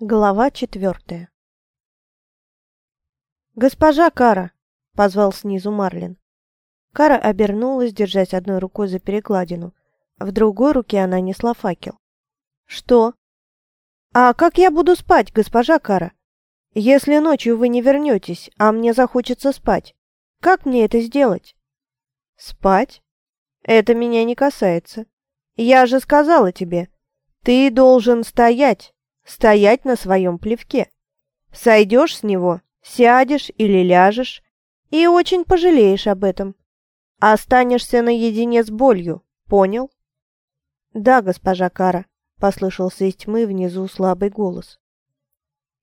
Глава четвертая «Госпожа Кара!» — позвал снизу Марлин. Кара обернулась, держась одной рукой за перекладину. В другой руке она несла факел. «Что?» «А как я буду спать, госпожа Кара? Если ночью вы не вернетесь, а мне захочется спать, как мне это сделать?» «Спать? Это меня не касается. Я же сказала тебе, ты должен стоять, стоять на своем плевке. Сойдешь с него, сядешь или ляжешь, и очень пожалеешь об этом. Останешься наедине с болью, понял? Да, госпожа Кара, послышался из тьмы внизу слабый голос.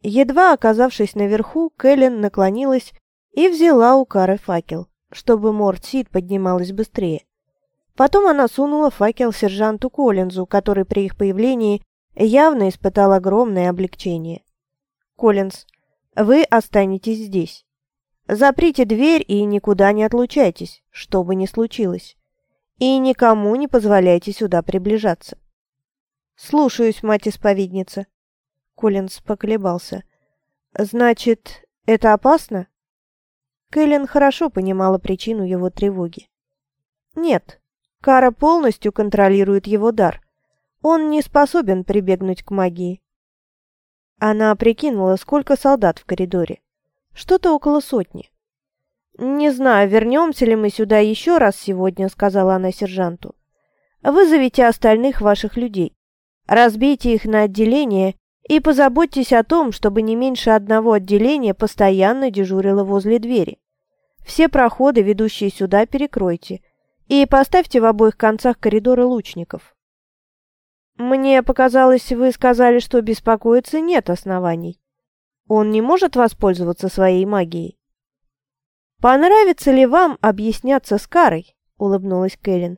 Едва оказавшись наверху, Кэлен наклонилась и взяла у Кары факел, чтобы Мортсид поднималась быстрее. Потом она сунула факел сержанту Коллинзу, который при их появлении явно испытал огромное облегчение. «Коллинз, вы останетесь здесь. Заприте дверь и никуда не отлучайтесь, что бы ни случилось. И никому не позволяйте сюда приближаться». «Слушаюсь, мать-исповедница». Коллинз поколебался. «Значит, это опасно?» Кэлен хорошо понимала причину его тревоги. «Нет, Кара полностью контролирует его дар, он не способен прибегнуть к магии. Она прикинула, сколько солдат в коридоре. Что-то около сотни. «Не знаю, вернемся ли мы сюда еще раз сегодня», — сказала она сержанту. «Вызовите остальных ваших людей. Разбейте их на отделения и позаботьтесь о том, чтобы не меньше одного отделения постоянно дежурило возле двери. Все проходы, ведущие сюда, перекройте. И поставьте в обоих концах коридора лучников. «Мне показалось, вы сказали, что беспокоиться нет оснований. Он не может воспользоваться своей магией?» «Понравится ли вам объясняться с Карой?» — улыбнулась Кэлен.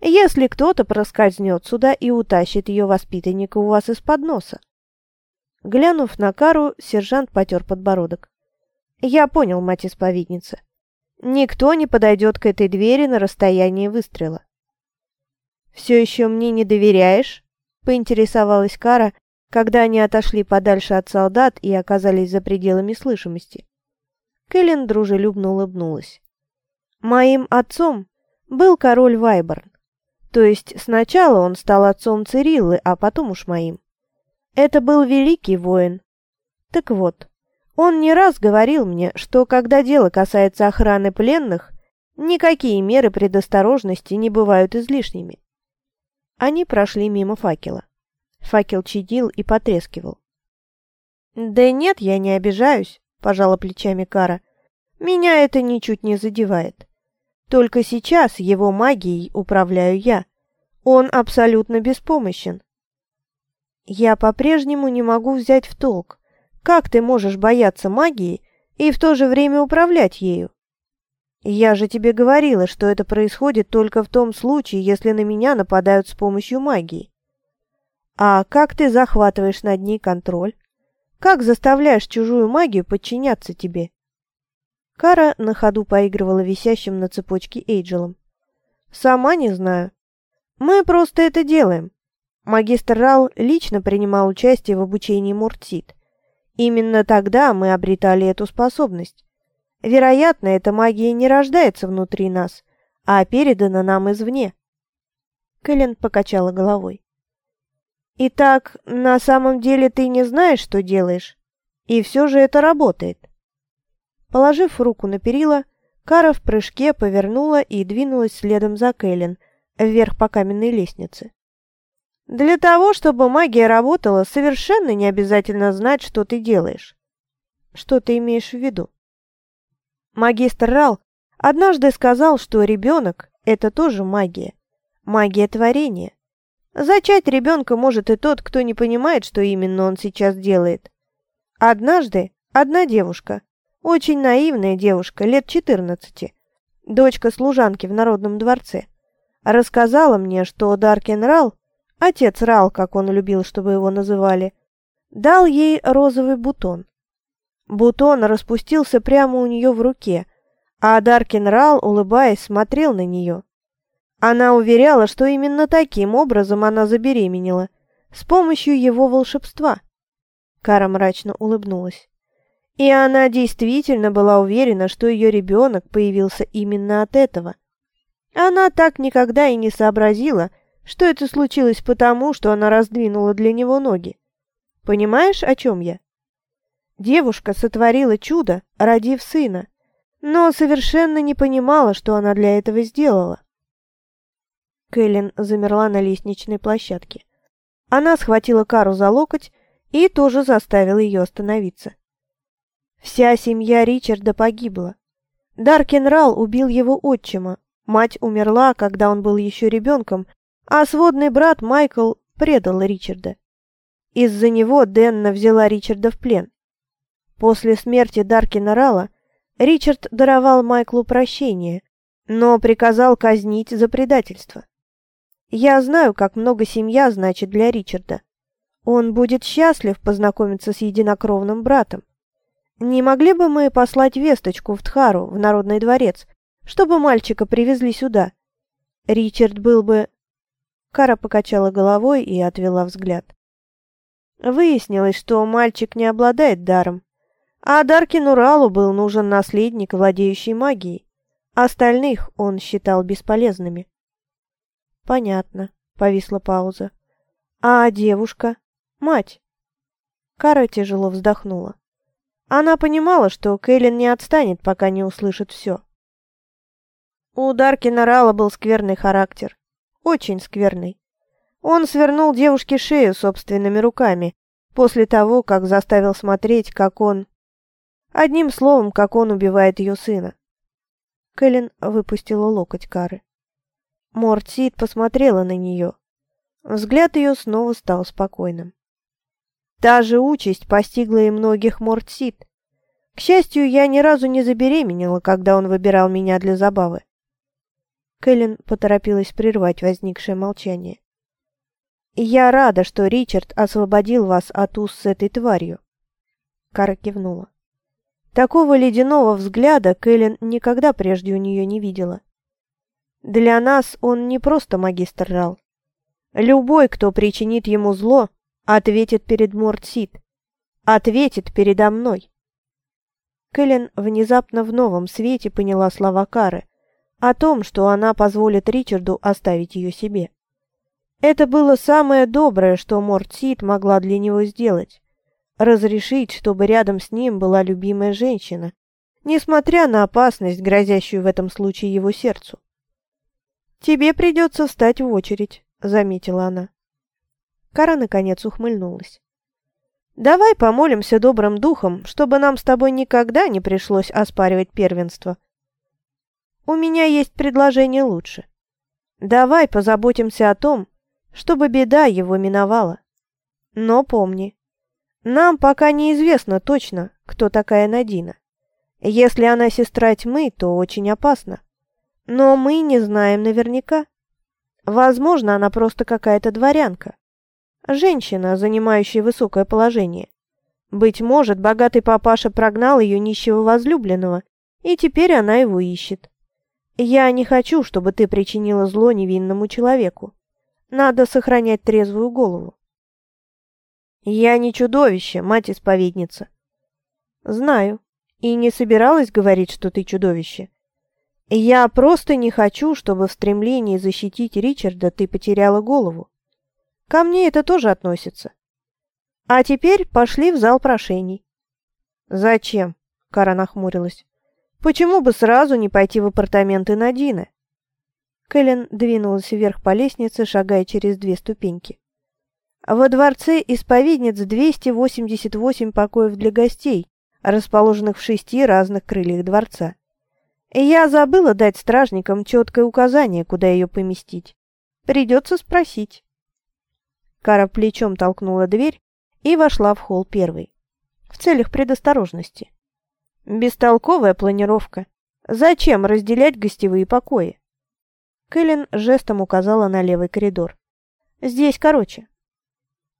«Если кто-то проскользнет сюда и утащит ее воспитанника у вас из-под носа». Глянув на Кару, сержант потер подбородок. «Я понял, мать-исповедница. Никто не подойдет к этой двери на расстоянии выстрела». «Все еще мне не доверяешь?» Поинтересовалась Кара, когда они отошли подальше от солдат и оказались за пределами слышимости. Кэлен дружелюбно улыбнулась. «Моим отцом был король Вайборн. То есть сначала он стал отцом Цириллы, а потом уж моим. Это был великий воин. Так вот, он не раз говорил мне, что когда дело касается охраны пленных, никакие меры предосторожности не бывают излишними. Они прошли мимо факела. Факел чадил и потрескивал. «Да нет, я не обижаюсь», – пожала плечами Кара. «Меня это ничуть не задевает. Только сейчас его магией управляю я. Он абсолютно беспомощен». «Я по-прежнему не могу взять в толк. Как ты можешь бояться магии и в то же время управлять ею?» Я же тебе говорила, что это происходит только в том случае, если на меня нападают с помощью магии. А как ты захватываешь над ней контроль? Как заставляешь чужую магию подчиняться тебе? Кара на ходу поигрывала висящим на цепочке Эйджелом. Сама не знаю. Мы просто это делаем. Магистр Рал лично принимал участие в обучении Муртит. Именно тогда мы обретали эту способность. Вероятно, эта магия не рождается внутри нас, а передана нам извне. Кэлен покачала головой. «Итак, на самом деле ты не знаешь, что делаешь, и все же это работает». Положив руку на перила, Кара в прыжке повернула и двинулась следом за Кэлен вверх по каменной лестнице. «Для того, чтобы магия работала, совершенно не обязательно знать, что ты делаешь». «Что ты имеешь в виду?» Магистр Рал однажды сказал, что ребенок – это тоже магия. Магия творения. Зачать ребенка может и тот, кто не понимает, что именно он сейчас делает. Однажды одна девушка, очень наивная девушка, лет 14, дочка служанки в Народном дворце, рассказала мне, что Даркен Рал, отец Рал, как он любил, чтобы его называли, дал ей розовый бутон. Бутон распустился прямо у нее в руке, а Даркин Рал, улыбаясь, смотрел на нее. Она уверяла, что именно таким образом она забеременела, с помощью его волшебства. Кара мрачно улыбнулась. И она действительно была уверена, что ее ребенок появился именно от этого. Она так никогда и не сообразила, что это случилось потому, что она раздвинула для него ноги. Понимаешь, о чем я? Девушка сотворила чудо, родив сына, но совершенно не понимала, что она для этого сделала. Кэлен замерла на лестничной площадке. Она схватила Кару за локоть и тоже заставила ее остановиться. Вся семья Ричарда погибла. Даркин Рал убил его отчима, мать умерла, когда он был еще ребенком, а сводный брат Майкл предал Ричарда. Из-за него Денна взяла Ричарда в плен. После смерти Даркина Рала Ричард даровал Майклу прощение, но приказал казнить за предательство. Я знаю, как много семья значит для Ричарда. Он будет счастлив познакомиться с единокровным братом. Не могли бы мы послать весточку в Тхару, в Народный дворец, чтобы мальчика привезли сюда? Ричард был бы...» Кара покачала головой и отвела взгляд. Выяснилось, что мальчик не обладает даром, а Даркину Ралу был нужен наследник, владеющий магией. Остальных он считал бесполезными. «Понятно», — повисла пауза. «А девушка? Мать?» Кара тяжело вздохнула. Она понимала, что Кэлен не отстанет, пока не услышит все. У Даркина Рала был скверный характер. Очень скверный. Он свернул девушке шею собственными руками, после того, как заставил смотреть, как он... Одним словом, как он убивает ее сына. Кэлен выпустила локоть Кары. Мортсид посмотрела на нее. Взгляд ее снова стал спокойным. Та же участь постигла и многих Мортсид. К счастью, я ни разу не забеременела, когда он выбирал меня для забавы. Кэлен поторопилась прервать возникшее молчание. «Я рада, что Ричард освободил вас от уз с этой тварью». Кара кивнула. Такого ледяного взгляда Кэлен никогда прежде у нее не видела. Для нас он не просто магистр Рал. Любой, кто причинит ему зло, Ответит перед Мортсид. Ответит передо мной. Кэлен внезапно в новом свете поняла слова Кары о том, что она позволит Ричарду оставить ее себе. Это было самое доброе, что Мортсид могла для него сделать. Разрешить, чтобы рядом с ним была любимая женщина, несмотря на опасность, грозящую в этом случае его сердцу. «Тебе придется встать в очередь», — заметила она. Кара наконец ухмыльнулась. «Давай помолимся добрым духом, чтобы нам с тобой никогда не пришлось оспаривать первенство. У меня есть предложение лучше. Давай позаботимся о том, чтобы беда его миновала. Но помни, нам пока неизвестно точно, кто такая Надина. Если она сестра тьмы, то очень опасно. Но мы не знаем наверняка. Возможно, она просто какая-то дворянка. Женщина, занимающая высокое положение. Быть может, богатый папаша прогнал ее нищего возлюбленного, и теперь она его ищет. Я не хочу, чтобы ты причинила зло невинному человеку. Надо сохранять трезвую голову. Я не чудовище, мать-исповедница. Знаю. И не собиралась говорить, что ты чудовище. Я просто не хочу, чтобы в стремлении защитить Ричарда ты потеряла голову. Ко мне это тоже относится. А теперь пошли в зал прошений. Зачем? Кара нахмурилась. Почему бы сразу не пойти в апартаменты Надины? Кэлен двинулась вверх по лестнице, шагая через две ступеньки. Во дворце исповедниц 288 покоев для гостей, расположенных в шести разных крыльях дворца. Я забыла дать стражникам четкое указание, куда ее поместить. Придется спросить. Кара плечом толкнула дверь и вошла в холл первой. В целях предосторожности. Бестолковая планировка. Зачем разделять гостевые покои? Кэлен жестом указала на левый коридор. Здесь короче.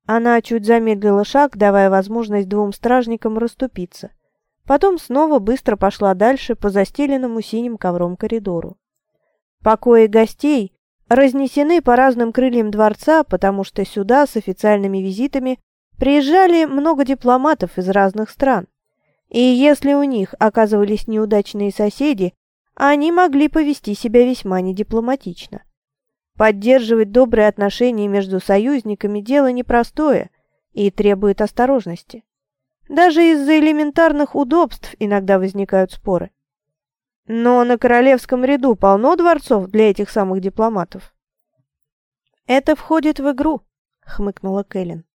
Она чуть замедлила шаг, давая возможность двум стражникам расступиться. Потом снова быстро пошла дальше по застеленному синим ковром коридору. Покои гостей разнесены по разным крыльям дворца, потому что сюда с официальными визитами Приезжали много дипломатов из разных стран, и если у них оказывались неудачные соседи, они могли повести себя весьма недипломатично. Поддерживать добрые отношения между союзниками – дело непростое и требует осторожности. Даже из-за элементарных удобств иногда возникают споры. Но на королевском ряду полно дворцов для этих самых дипломатов. «Это входит в игру», — хмыкнула Кэлен.